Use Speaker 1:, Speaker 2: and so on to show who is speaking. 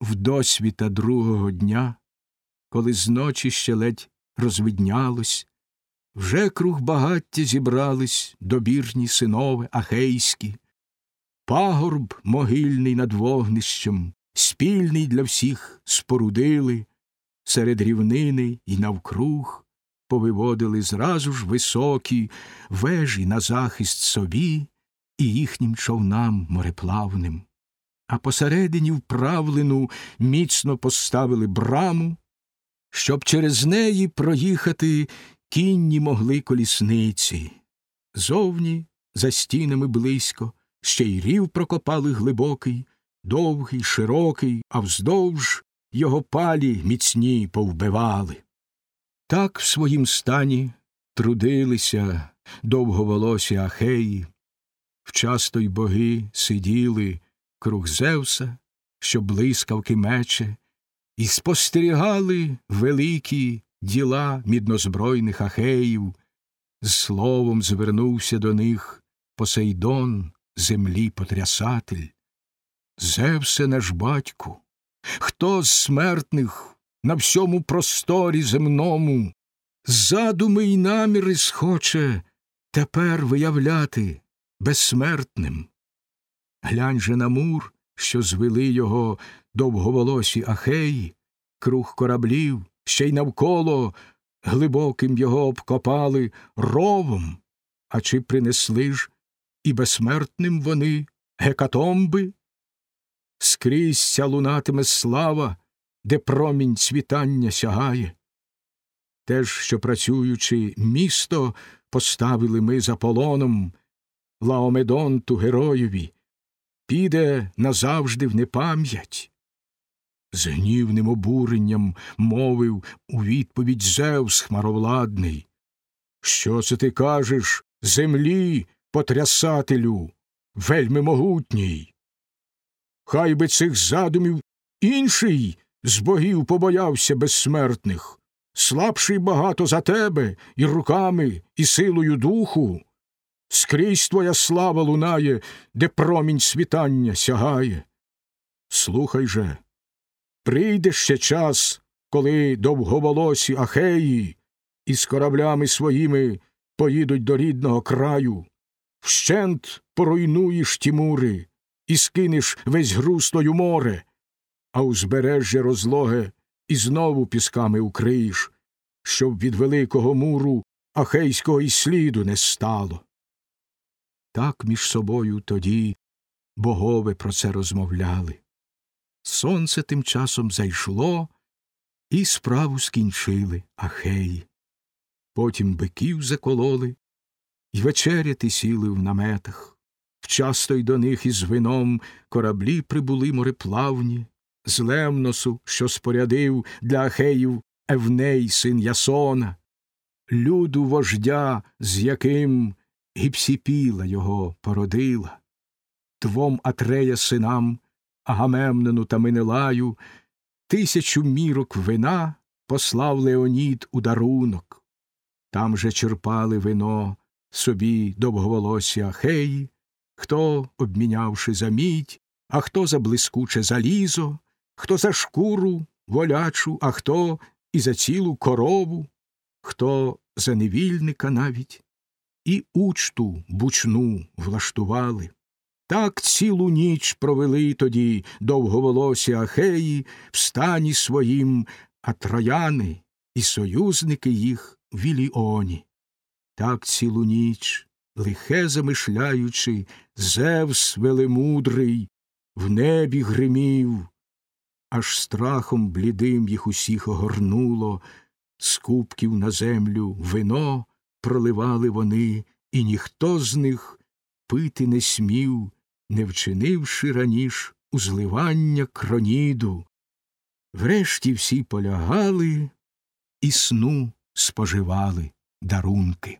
Speaker 1: вдосвіта другого дня, коли зночі ще ледь розвиднялось, вже круг багаття зібрались добірні синови ахейські, пагорб могильний над вогнищем, спільний для всіх спорудили, серед рівнини і навкруг повиводили зразу ж високі вежі на захист собі і їхнім човнам мореплавним. А посередині вправлену міцно поставили браму, щоб через неї проїхати кінні могли колісниці. Зовні, за стінами близько, ще й рів прокопали глибокий, довгий, широкий, а вздовж його палі міцні повбивали. Так в своїм стані трудилися довговолосі ахеї, вчасто й боги сиділи круг Зевса, що блискавки мече, і спостерігали великі діла міднозбройних ахеїв, словом звернувся до них Посейдон, землі потрясатель. Зевсе наш батьку, хто з смертних на всьому просторі земному задуми й наміри схоче тепер виявляти безсмертним. Глянь же на мур, що звели його довговолосі ахеї, круг кораблів, ще й навколо глибоким його обкопали ровом, а чи принесли ж і безсмертним вони гекатомби? Скрізь ся лунатиме слава, де промінь цвітання сягає. Теж, що працюючи, місто поставили ми за полоном Лаомедонту героєві, піде назавжди в непам'ять. З гнівним обуренням мовив у відповідь Зевс хмаровладний. Що це ти кажеш, землі, потрясателю, вельми могутній? Хай би цих задумів інший з богів побоявся безсмертних, слабший багато за тебе і руками, і силою духу. Скрізь твоя слава лунає, де промінь світання сягає. Слухай же, прийде ще час, коли довговолосі ахеї із кораблями своїми поїдуть до рідного краю, вщент поруйнуєш ті мури і скинеш весь у море, а узбережжя розлоге і знову пісками укриєш, щоб від великого муру ахейського й сліду не стало. Так між собою тоді богове про це розмовляли. Сонце тим часом зайшло, і справу скінчили ахеї. Потім биків закололи, й вечеряти сіли в наметах. Вчасто й до них із вином кораблі прибули мореплавні, з Лемносу, що спорядив для ахеїв Евней, син Ясона, люду вождя, з яким Гіпсіпіла його породила, двом Атрея синам, Агамемнену та Менелаю, тисячу мірок вина послав Леонід у дарунок. Там же черпали вино собі довговолосі ахеї, хто, обмінявши за мідь, а хто за блискуче залізо, хто за шкуру волячу, а хто і за цілу корову, хто за невільника навіть і учту бучну влаштували. Так цілу ніч провели тоді довговолосі ахеї в стані своїм, а трояни і союзники їх в Віліоні. Так цілу ніч, лихе замишляючи, Зевс велемудрий в небі гримів, аж страхом блідим їх усіх огорнуло, з на землю вино проливали вони, і ніхто з них пити не смів, не вчинивши раніш узливання кроніду. Врешті всі полягали і сну споживали дарунки.